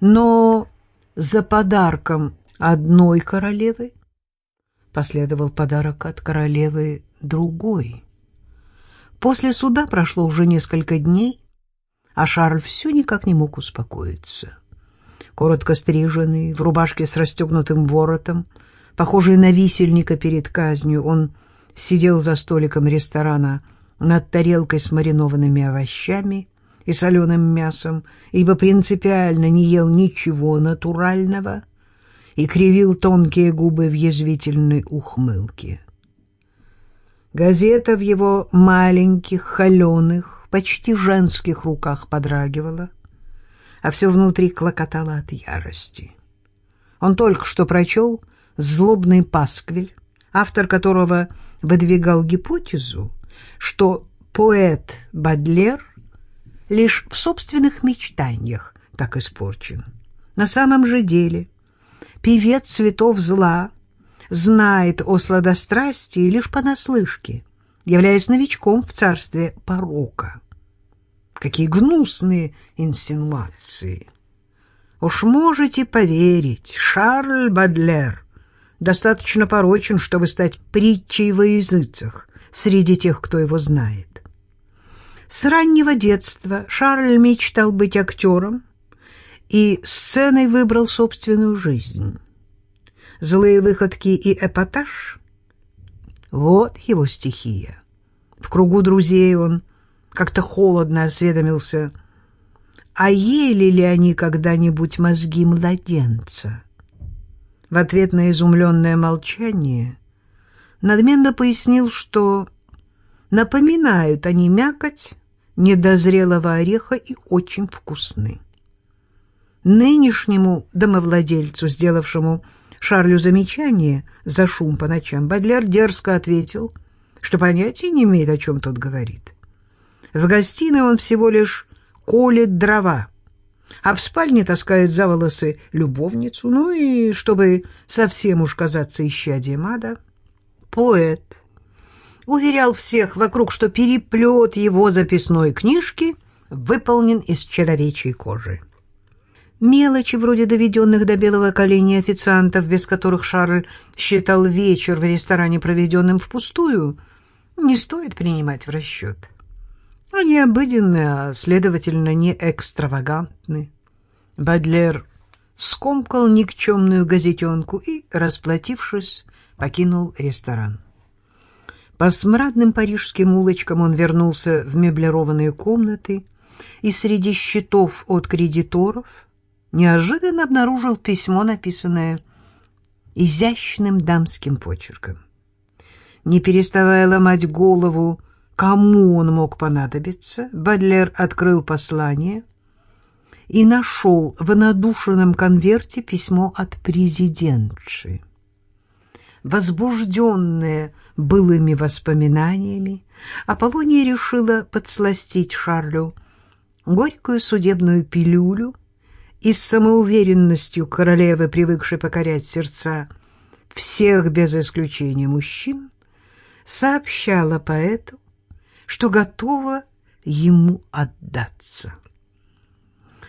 Но за подарком одной королевы последовал подарок от королевы другой. После суда прошло уже несколько дней, а Шарль все никак не мог успокоиться. Коротко стриженный, в рубашке с расстегнутым воротом, похожий на висельника перед казнью, он сидел за столиком ресторана над тарелкой с маринованными овощами и соленым мясом, ибо принципиально не ел ничего натурального и кривил тонкие губы в язвительной ухмылке. Газета в его маленьких, холеных, почти женских руках подрагивала, а все внутри клокотало от ярости. Он только что прочел «Злобный пасквиль», автор которого выдвигал гипотезу, что поэт Бадлер лишь в собственных мечтаниях так испорчен. На самом же деле певец цветов зла знает о сладострастии лишь понаслышке, являясь новичком в царстве порока. Какие гнусные инсинуации! Уж можете поверить, Шарль Бадлер достаточно порочен, чтобы стать притчей во языцах среди тех, кто его знает. С раннего детства Шарль мечтал быть актером и сценой выбрал собственную жизнь. Злые выходки и эпатаж — вот его стихия. В кругу друзей он как-то холодно осведомился, а ели ли они когда-нибудь мозги младенца? В ответ на изумленное молчание надменно пояснил, что напоминают они мякоть недозрелого ореха и очень вкусны. Нынешнему домовладельцу, сделавшему Шарлю замечание за шум по ночам, Бадляр дерзко ответил, что понятия не имеет, о чем тот говорит. В гостиной он всего лишь колет дрова, а в спальне таскает за волосы любовницу, ну и, чтобы совсем уж казаться исчадием ада, поэт уверял всех вокруг, что переплет его записной книжки выполнен из человечьей кожи. Мелочи, вроде доведенных до белого коленя официантов, без которых Шарль считал вечер в ресторане проведенным впустую, не стоит принимать в расчет. Они обыденны, а, следовательно, не экстравагантны. Бадлер скомкал никчемную газетенку и, расплатившись, покинул ресторан. По смрадным парижским улочкам он вернулся в меблированные комнаты и среди счетов от кредиторов неожиданно обнаружил письмо, написанное изящным дамским почерком. Не переставая ломать голову, кому он мог понадобиться, Бадлер открыл послание и нашел в надушенном конверте письмо от президентши. Возбужденная былыми воспоминаниями, Аполлония решила подсластить Шарлю горькую судебную пилюлю и с самоуверенностью королевы, привыкшей покорять сердца всех без исключения мужчин, сообщала поэту, что готова ему отдаться.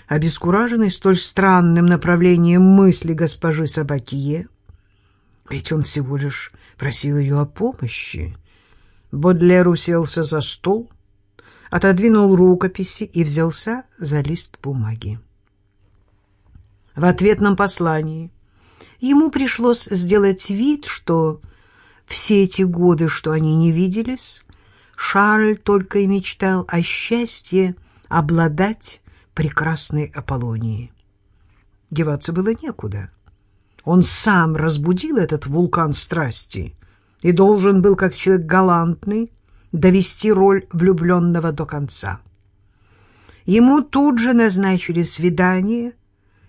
Обескураженный столь странным направлением мысли госпожи Сабатье, ведь он всего лишь просил ее о помощи, Бодлер уселся за стол, отодвинул рукописи и взялся за лист бумаги. В ответном послании ему пришлось сделать вид, что все эти годы, что они не виделись, Шарль только и мечтал о счастье обладать прекрасной Аполлонией. Деваться было некуда. Он сам разбудил этот вулкан страсти и должен был, как человек галантный, довести роль влюбленного до конца. Ему тут же назначили свидание,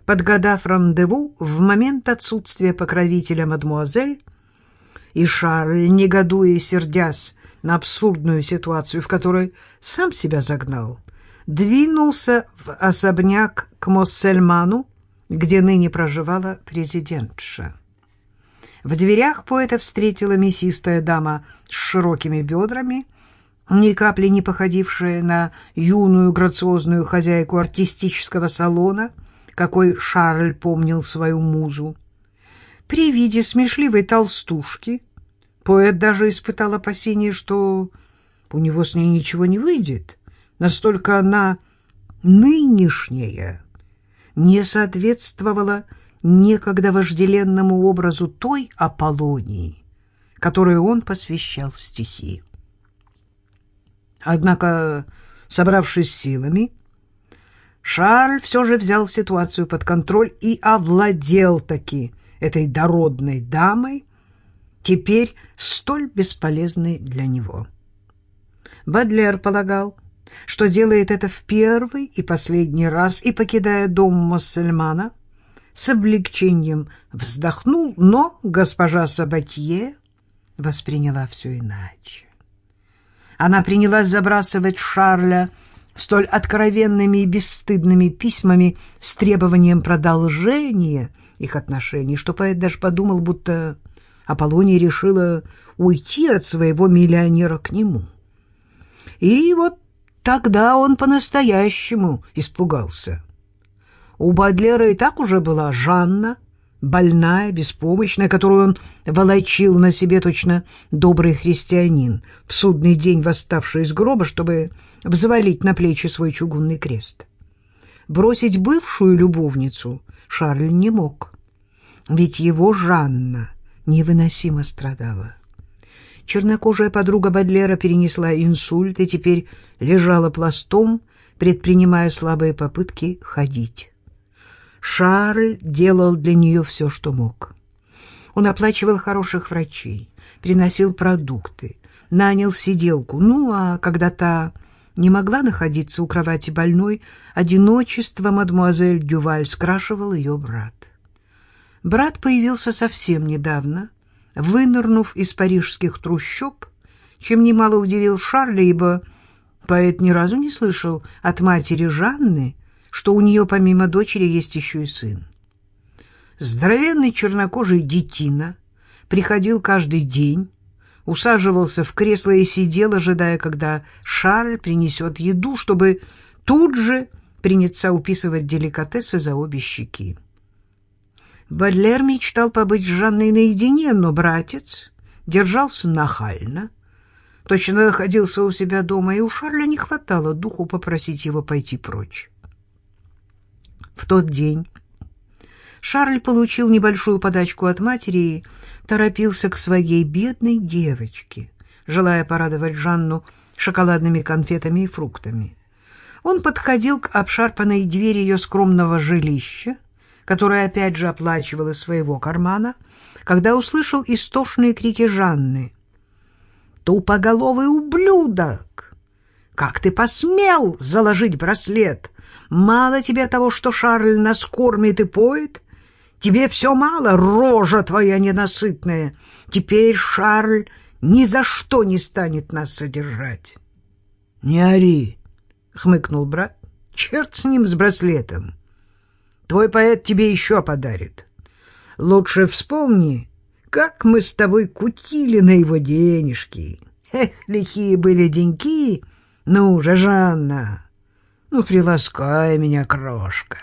подгадав рандеву в момент отсутствия покровителя мадмуазель, и Шарль, негодуя и сердясь на абсурдную ситуацию, в которой сам себя загнал, двинулся в особняк к Моссельману, где ныне проживала президентша. В дверях поэта встретила мясистая дама с широкими бедрами, ни капли не походившая на юную грациозную хозяйку артистического салона, какой Шарль помнил свою музу. При виде смешливой толстушки поэт даже испытал опасение, что у него с ней ничего не выйдет. Настолько она нынешняя не соответствовала некогда вожделенному образу той Аполлонии, которую он посвящал стихи. Однако, собравшись силами, Шарль все же взял ситуацию под контроль и овладел таки этой дородной дамой, теперь столь бесполезной для него. Бадлер полагал, что делает это в первый и последний раз, и, покидая дом Моссельмана, с облегчением вздохнул, но госпожа Сабатье восприняла все иначе. Она принялась забрасывать Шарля столь откровенными и бесстыдными письмами с требованием продолжения их отношений, что поэт даже подумал, будто Аполлония решила уйти от своего миллионера к нему. И вот тогда он по-настоящему испугался. У Бадлера и так уже была Жанна, больная, беспомощная, которую он волочил на себе точно добрый христианин, в судный день восставший из гроба, чтобы взвалить на плечи свой чугунный крест. Бросить бывшую любовницу Шарль не мог, ведь его Жанна невыносимо страдала. Чернокожая подруга Бадлера перенесла инсульт и теперь лежала пластом, предпринимая слабые попытки ходить. Шарль делал для нее все, что мог. Он оплачивал хороших врачей, приносил продукты, нанял сиделку. Ну, а когда та не могла находиться у кровати больной, одиночество мадемуазель Дюваль скрашивал ее брат. Брат появился совсем недавно, вынырнув из парижских трущоб, чем немало удивил Шарля, ибо поэт ни разу не слышал от матери Жанны, что у нее помимо дочери есть еще и сын. Здоровенный чернокожий детина приходил каждый день, усаживался в кресло и сидел, ожидая, когда Шарль принесет еду, чтобы тут же приняться уписывать деликатесы за обе щеки. Бадлер мечтал побыть с Жанной наедине, но братец держался нахально, точно находился у себя дома, и у Шарля не хватало духу попросить его пойти прочь. В тот день Шарль получил небольшую подачку от матери и торопился к своей бедной девочке, желая порадовать Жанну шоколадными конфетами и фруктами. Он подходил к обшарпанной двери ее скромного жилища, которое опять же оплачивал из своего кармана, когда услышал истошные крики Жанны. «Тупоголовый ублюдок! Как ты посмел заложить браслет? Мало тебе того, что Шарль нас кормит и поет? Тебе все мало, рожа твоя ненасытная. Теперь Шарль ни за что не станет нас содержать. — Не ори, — хмыкнул брат. — Черт с ним, с браслетом. Твой поэт тебе еще подарит. Лучше вспомни, как мы с тобой кутили на его денежки. Эх, лихие были деньки. Ну же, Жанна, ну, приласкай меня, крошка.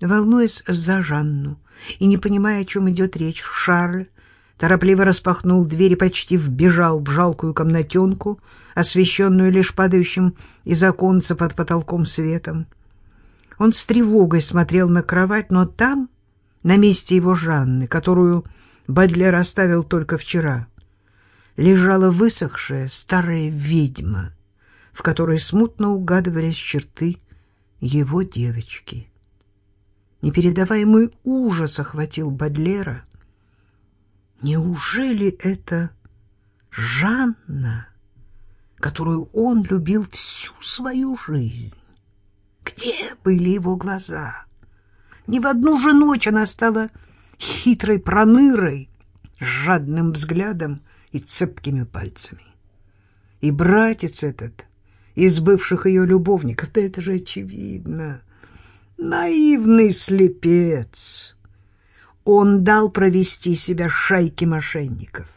Волнуясь за Жанну и не понимая, о чем идет речь, Шарль торопливо распахнул дверь и почти вбежал в жалкую комнатенку, освещенную лишь падающим из оконца под потолком светом. Он с тревогой смотрел на кровать, но там, на месте его Жанны, которую Бадлер оставил только вчера, лежала высохшая старая ведьма — в которой смутно угадывались черты его девочки. Непередаваемый ужас охватил Бадлера. Неужели это Жанна, которую он любил всю свою жизнь? Где были его глаза? Ни в одну же ночь она стала хитрой пронырой, жадным взглядом и цепкими пальцами. И братец этот из бывших ее любовников. Да это же очевидно. Наивный слепец. Он дал провести себя шайке мошенников.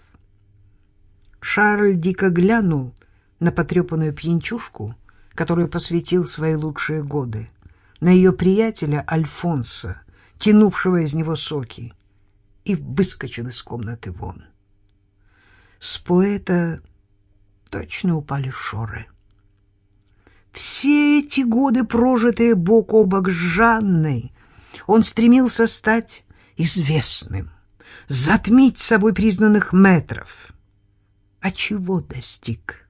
Шарль дико глянул на потрепанную пьянчушку, которую посвятил свои лучшие годы, на ее приятеля Альфонса, тянувшего из него соки, и выскочил из комнаты вон. С поэта точно упали шоры. Все эти годы, прожитые бок о бок с Жанной, он стремился стать известным, затмить собой признанных метров. А чего достиг?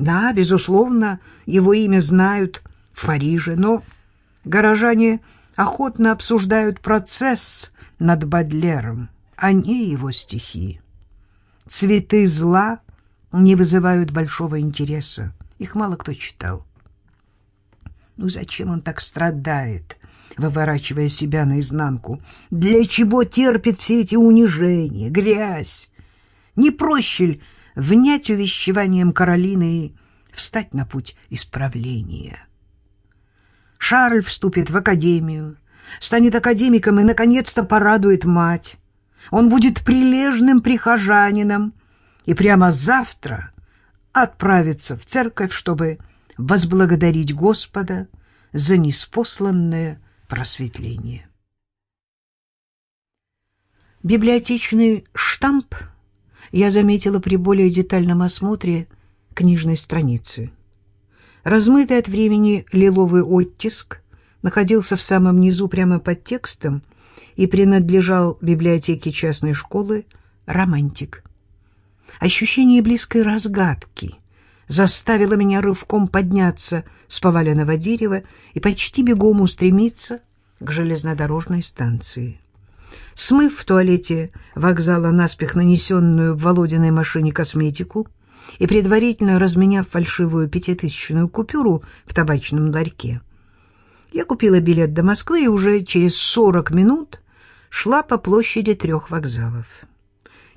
Да, безусловно, его имя знают в Париже, но горожане охотно обсуждают процесс над Бадлером, а не его стихи. Цветы зла не вызывают большого интереса, их мало кто читал. Ну зачем он так страдает, выворачивая себя наизнанку? Для чего терпит все эти унижения, грязь? Не проще ли внять увещеванием Каролины и встать на путь исправления? Шарль вступит в академию, станет академиком и, наконец-то, порадует мать. Он будет прилежным прихожанином и прямо завтра отправится в церковь, чтобы возблагодарить Господа за неспосланное просветление. Библиотечный штамп я заметила при более детальном осмотре книжной страницы. Размытый от времени лиловый оттиск находился в самом низу прямо под текстом и принадлежал библиотеке частной школы «Романтик». Ощущение близкой разгадки заставило меня рывком подняться с поваленного дерева и почти бегом устремиться к железнодорожной станции. Смыв в туалете вокзала наспех нанесенную в Володиной машине косметику и предварительно разменяв фальшивую пятитысячную купюру в табачном ларьке, я купила билет до Москвы и уже через сорок минут шла по площади трех вокзалов.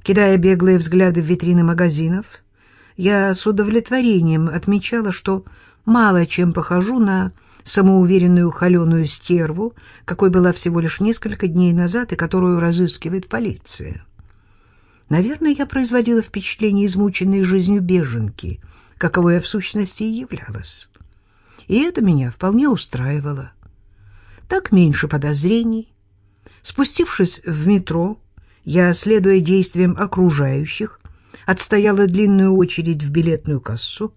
Кидая беглые взгляды в витрины магазинов, я с удовлетворением отмечала, что мало чем похожу на самоуверенную холеную стерву, какой была всего лишь несколько дней назад и которую разыскивает полиция. Наверное, я производила впечатление измученной жизнью беженки, каковой я в сущности и являлась. И это меня вполне устраивало. Так меньше подозрений. Спустившись в метро, я, следуя действиям окружающих, отстояла длинную очередь в билетную кассу,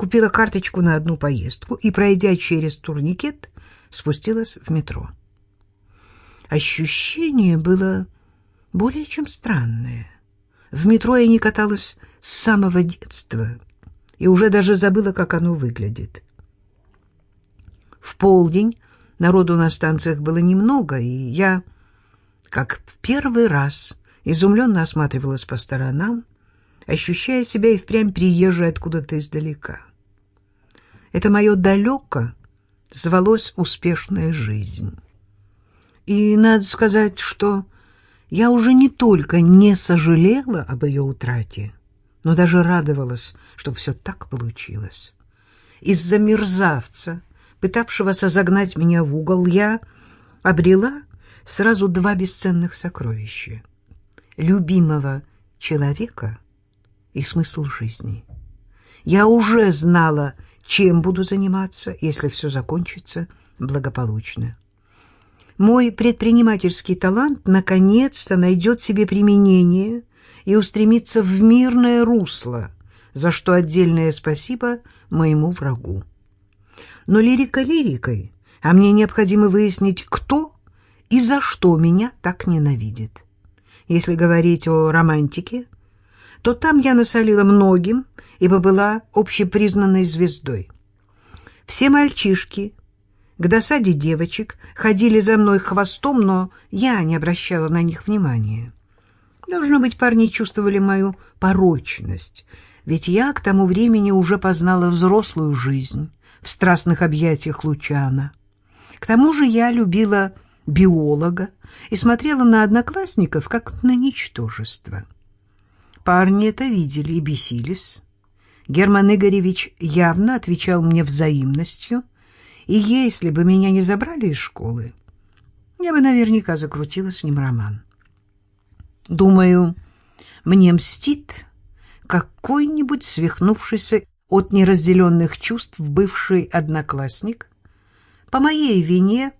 купила карточку на одну поездку и, пройдя через турникет, спустилась в метро. Ощущение было более чем странное. В метро я не каталась с самого детства и уже даже забыла, как оно выглядит. В полдень народу на станциях было немного, и я как в первый раз изумленно осматривалась по сторонам, ощущая себя и впрямь приезжей откуда-то издалека. Это мое далеко звалось «Успешная жизнь». И надо сказать, что я уже не только не сожалела об ее утрате, но даже радовалась, что все так получилось. Из-за мерзавца, пытавшегося загнать меня в угол, я обрела сразу два бесценных сокровища — любимого человека и смысл жизни. Я уже знала, чем буду заниматься, если все закончится благополучно. Мой предпринимательский талант наконец-то найдет себе применение и устремится в мирное русло, за что отдельное спасибо моему врагу. Но лирика лирикой, а мне необходимо выяснить, кто и за что меня так ненавидит. Если говорить о романтике, то там я насолила многим, ибо была общепризнанной звездой. Все мальчишки, к досаде девочек, ходили за мной хвостом, но я не обращала на них внимания. Должно быть, парни чувствовали мою порочность, ведь я к тому времени уже познала взрослую жизнь в страстных объятиях Лучана. К тому же я любила биолога и смотрела на одноклассников как на ничтожество. Парни это видели и бесились. Герман Игоревич явно отвечал мне взаимностью, и если бы меня не забрали из школы, я бы наверняка закрутила с ним роман. Думаю, мне мстит какой-нибудь свихнувшийся от неразделенных чувств бывший одноклассник, по моей вине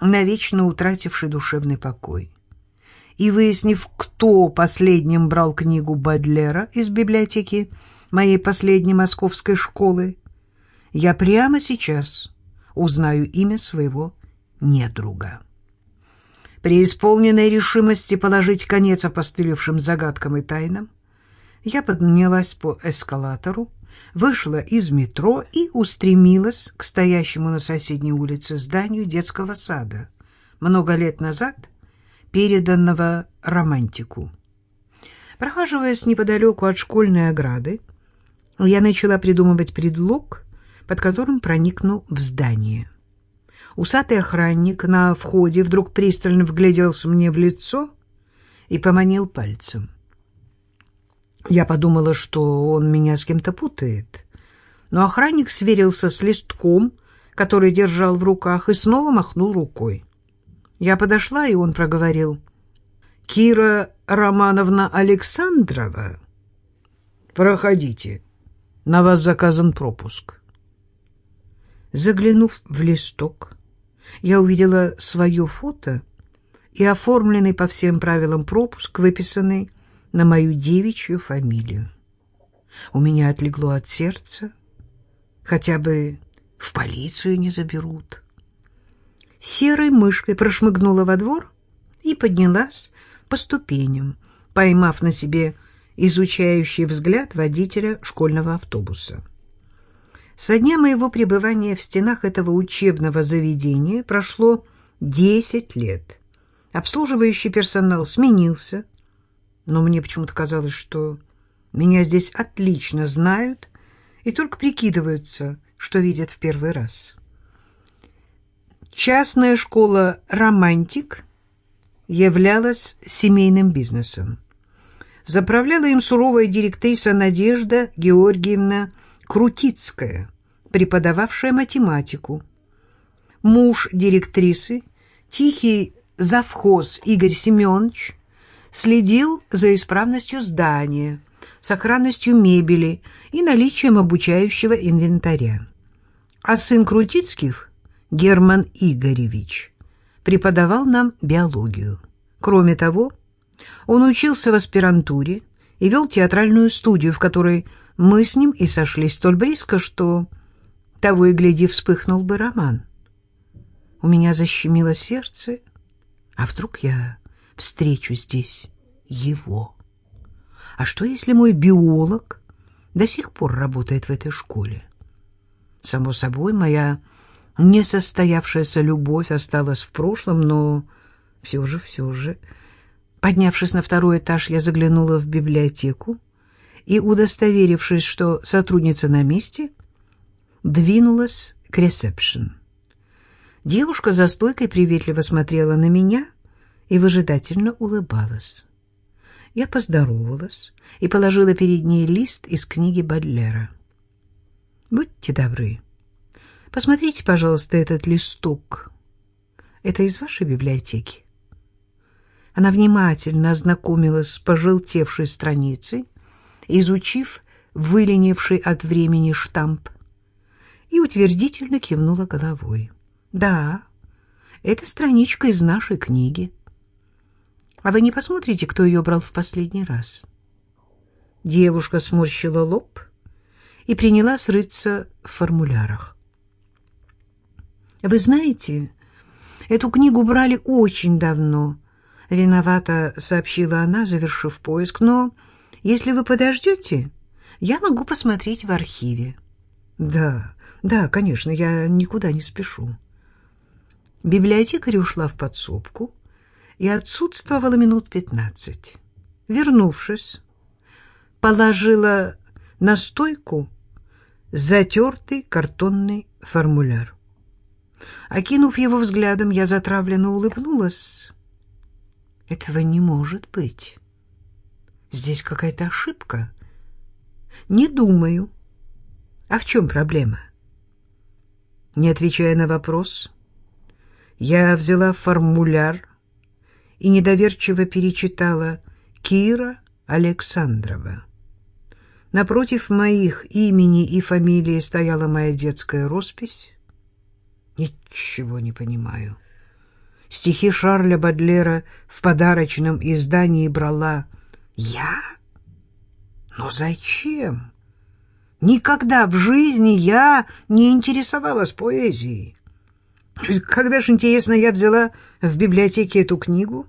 навечно утративший душевный покой. И выяснив, кто последним брал книгу Бадлера из библиотеки моей последней московской школы, я прямо сейчас узнаю имя своего недруга. При исполненной решимости положить конец опостылевшим загадкам и тайнам, я поднялась по эскалатору, вышла из метро и устремилась к стоящему на соседней улице зданию детского сада, много лет назад переданного романтику. Прохаживаясь неподалеку от школьной ограды, я начала придумывать предлог, под которым проникну в здание. Усатый охранник на входе вдруг пристально вгляделся мне в лицо и поманил пальцем. Я подумала, что он меня с кем-то путает. Но охранник сверился с листком, который держал в руках, и снова махнул рукой. Я подошла, и он проговорил. «Кира Романовна Александрова?» «Проходите. На вас заказан пропуск». Заглянув в листок, я увидела свое фото и оформленный по всем правилам пропуск, выписанный на мою девичью фамилию. У меня отлегло от сердца. Хотя бы в полицию не заберут. Серой мышкой прошмыгнула во двор и поднялась по ступеням, поймав на себе изучающий взгляд водителя школьного автобуса. Со дня моего пребывания в стенах этого учебного заведения прошло десять лет. Обслуживающий персонал сменился, но мне почему-то казалось, что меня здесь отлично знают и только прикидываются, что видят в первый раз. Частная школа «Романтик» являлась семейным бизнесом. Заправляла им суровая директриса Надежда Георгиевна Крутицкая, преподававшая математику. Муж директрисы, тихий завхоз Игорь Семенович, следил за исправностью здания, сохранностью мебели и наличием обучающего инвентаря. А сын Крутицких, Герман Игоревич, преподавал нам биологию. Кроме того, он учился в аспирантуре и вел театральную студию, в которой мы с ним и сошлись столь близко, что того и гляди вспыхнул бы роман. У меня защемило сердце, а вдруг я встречу здесь его. А что, если мой биолог до сих пор работает в этой школе? Само собой, моя несостоявшаяся любовь осталась в прошлом, но все же, все же... Поднявшись на второй этаж, я заглянула в библиотеку и, удостоверившись, что сотрудница на месте, двинулась к ресепшн. Девушка за стойкой приветливо смотрела на меня и выжидательно улыбалась. Я поздоровалась и положила перед ней лист из книги Бадлера. «Будьте добры, посмотрите, пожалуйста, этот листок. Это из вашей библиотеки?» Она внимательно ознакомилась с пожелтевшей страницей, изучив выленивший от времени штамп, и утвердительно кивнула головой. «Да, это страничка из нашей книги». А вы не посмотрите, кто ее брал в последний раз? Девушка сморщила лоб и принялась рыться в формулярах. Вы знаете, эту книгу брали очень давно, виновато сообщила она, завершив поиск, но если вы подождете, я могу посмотреть в архиве. Да, да, конечно, я никуда не спешу. Библиотекарь ушла в подсобку, и отсутствовала минут пятнадцать. Вернувшись, положила на стойку затертый картонный формуляр. Окинув его взглядом, я затравленно улыбнулась. Этого не может быть. Здесь какая-то ошибка. Не думаю. А в чем проблема? Не отвечая на вопрос, я взяла формуляр и недоверчиво перечитала «Кира Александрова». Напротив моих имени и фамилии стояла моя детская роспись. Ничего не понимаю. Стихи Шарля Бадлера в подарочном издании брала я? Но зачем? Никогда в жизни я не интересовалась поэзией. Когда же, интересно, я взяла в библиотеке эту книгу?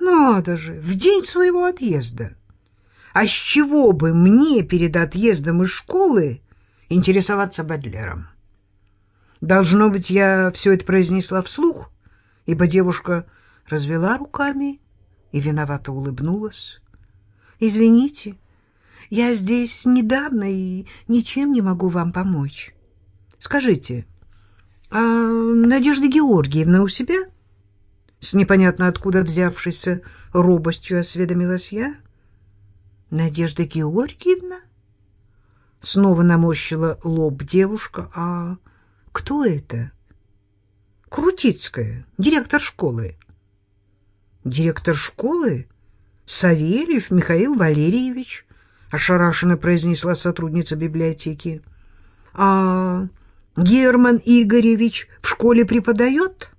Надо же, в день своего отъезда. А с чего бы мне перед отъездом из школы интересоваться Бадлером? Должно быть, я все это произнесла вслух, ибо девушка развела руками и виновато улыбнулась. «Извините, я здесь недавно и ничем не могу вам помочь. Скажите, а Надежда Георгиевна у себя?» С непонятно откуда взявшейся робостью осведомилась я. «Надежда Георгиевна?» Снова наморщила лоб девушка. «А кто это?» «Крутицкая, директор школы». «Директор школы? Савельев Михаил Валерьевич?» — ошарашенно произнесла сотрудница библиотеки. «А Герман Игоревич в школе преподает?»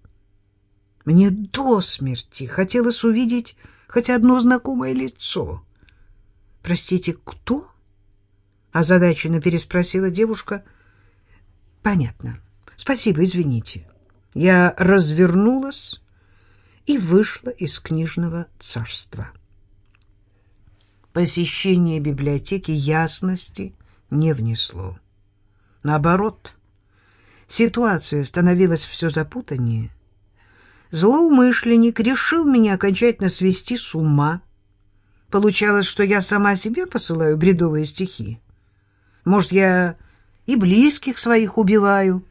Мне до смерти хотелось увидеть хоть одно знакомое лицо. «Простите, кто?» — озадаченно переспросила девушка. «Понятно. Спасибо, извините». Я развернулась и вышла из книжного царства. Посещение библиотеки ясности не внесло. Наоборот, ситуация становилась все запутаннее. Злоумышленник решил меня окончательно свести с ума — Получалось, что я сама себе посылаю бредовые стихи. Может, я и близких своих убиваю.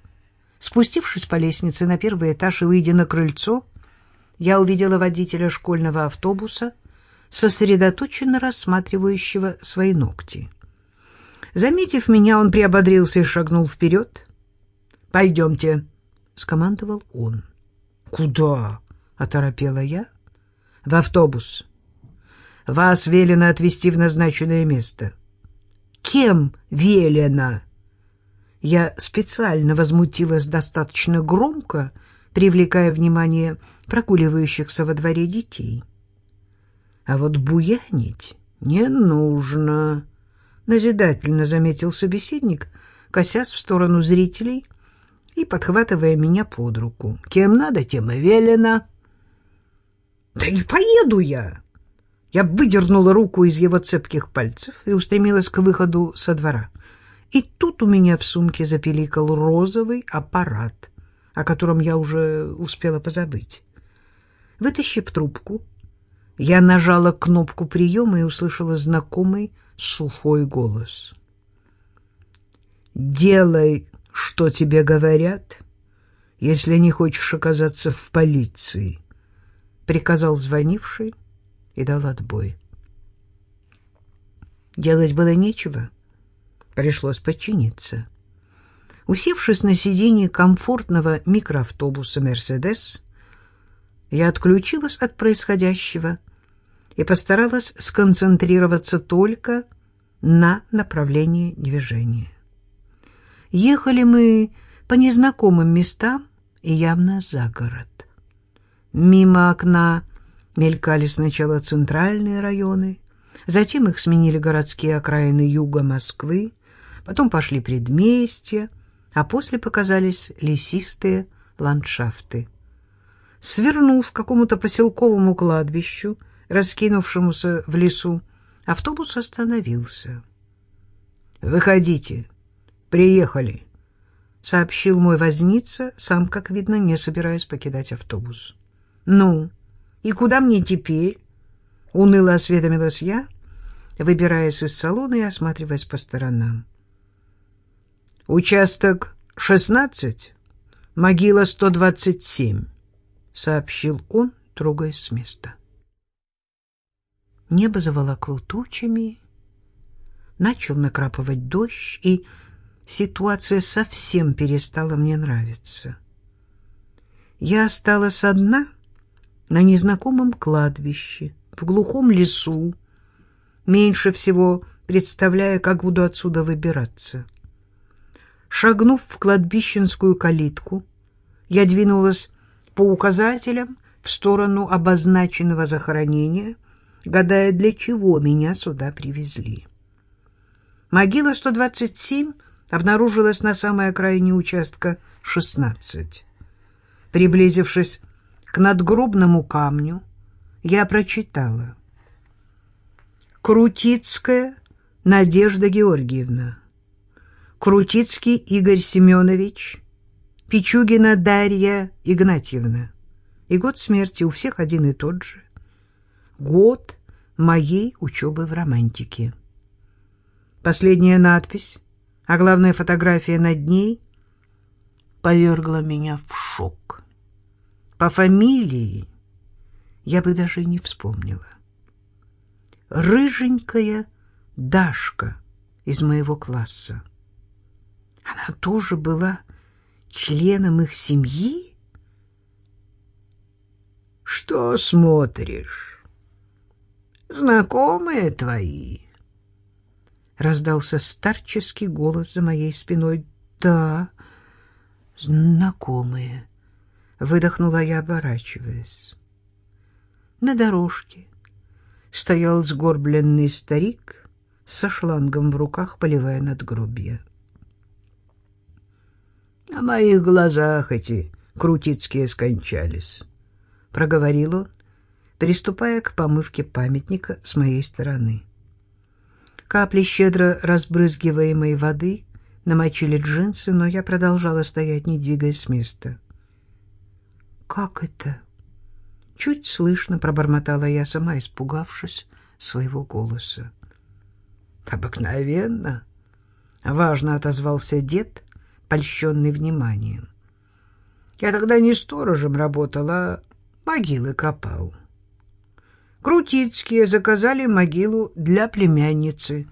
Спустившись по лестнице на первый этаж и выйдя на крыльцо, я увидела водителя школьного автобуса, сосредоточенно рассматривающего свои ногти. Заметив меня, он приободрился и шагнул вперед. «Пойдемте», — скомандовал он. «Куда?» — оторопела я. «В автобус». Вас велено отвезти в назначенное место. Кем велено? Я специально возмутилась достаточно громко, привлекая внимание прогуливающихся во дворе детей. А вот буянить не нужно, назидательно заметил собеседник, косясь в сторону зрителей и подхватывая меня под руку. Кем надо, тем и велено. Да не поеду я, я выдернула руку из его цепких пальцев и устремилась к выходу со двора. И тут у меня в сумке запеликал розовый аппарат, о котором я уже успела позабыть. Вытащив трубку, я нажала кнопку приема и услышала знакомый сухой голос. «Делай, что тебе говорят, если не хочешь оказаться в полиции», — приказал звонивший, и дал отбой. Делать было нечего, пришлось подчиниться. Усевшись на сиденье комфортного микроавтобуса «Мерседес», я отключилась от происходящего и постаралась сконцентрироваться только на направлении движения. Ехали мы по незнакомым местам и явно за город. Мимо окна Мелькали сначала центральные районы, затем их сменили городские окраины юга Москвы, потом пошли предместья, а после показались лесистые ландшафты. Свернув к какому-то поселковому кладбищу, раскинувшемуся в лесу, автобус остановился. «Выходите, приехали», — сообщил мой возница, сам, как видно, не собираясь покидать автобус. «Ну?» «И куда мне теперь?» — уныло осведомилась я, выбираясь из салона и осматриваясь по сторонам. «Участок 16, могила 127», — сообщил он, трогаясь с места. Небо заволокло тучами, начал накрапывать дождь, и ситуация совсем перестала мне нравиться. Я осталась одна — на незнакомом кладбище, в глухом лесу, меньше всего представляя, как буду отсюда выбираться. Шагнув в кладбищенскую калитку, я двинулась по указателям в сторону обозначенного захоронения, гадая, для чего меня сюда привезли. Могила 127 обнаружилась на самой окраине участка 16. Приблизившись к надгробному камню, я прочитала. Крутицкая Надежда Георгиевна, Крутицкий Игорь Семенович, Пичугина Дарья Игнатьевна. И год смерти у всех один и тот же. Год моей учебы в романтике. Последняя надпись, а главная фотография над ней, повергла меня в шок. По фамилии я бы даже не вспомнила. Рыженькая Дашка из моего класса. Она тоже была членом их семьи? Что смотришь? Знакомые твои? Раздался старческий голос за моей спиной. Да, знакомые. Выдохнула я, оборачиваясь. На дорожке стоял сгорбленный старик со шлангом в руках, поливая надгробье. — На моих глазах эти крутицкие скончались, — проговорил он, приступая к помывке памятника с моей стороны. Капли щедро разбрызгиваемой воды намочили джинсы, но я продолжала стоять, не двигаясь с места. «Как это?» Чуть слышно пробормотала я, сама испугавшись своего голоса. «Обыкновенно!» — важно отозвался дед, польщенный вниманием. «Я тогда не сторожем работал, а могилы копал. Крутицкие заказали могилу для племянницы.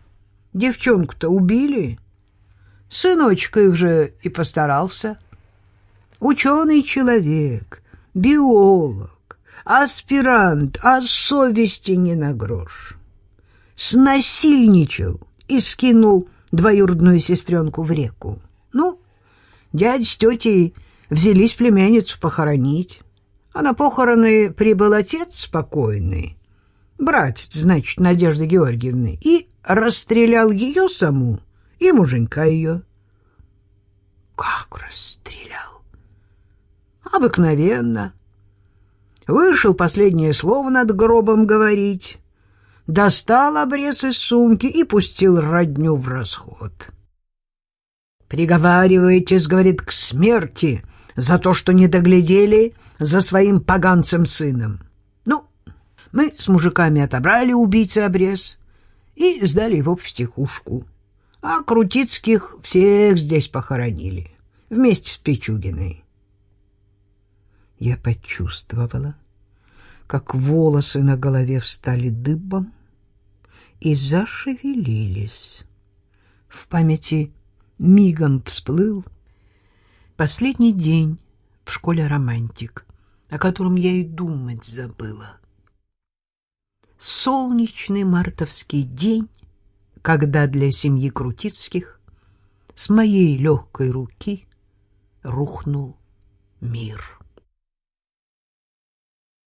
Девчонку-то убили. Сыночка их же и постарался. Ученый человек, биолог, аспирант, а совести не на грош. Снасильничал и скинул двоюродную сестренку в реку. Ну, дядь с тетей взялись племянницу похоронить. А на похороны прибыл отец спокойный, братец, значит, Надежды Георгиевны, и расстрелял ее саму и муженька ее. Как расстрелял? Обыкновенно. Вышел последнее слово над гробом говорить, достал обрез из сумки и пустил родню в расход. «Приговариваетесь, — говорит, — к смерти за то, что не доглядели за своим поганцем сыном. Ну, мы с мужиками отобрали убийцы обрез и сдали его в психушку. А Крутицких всех здесь похоронили, вместе с Пичугиной. Я почувствовала, как волосы на голове встали дыбом и зашевелились. В памяти мигом всплыл последний день в школе «Романтик», о котором я и думать забыла. Солнечный мартовский день, когда для семьи Крутицких с моей легкой руки рухнул мир.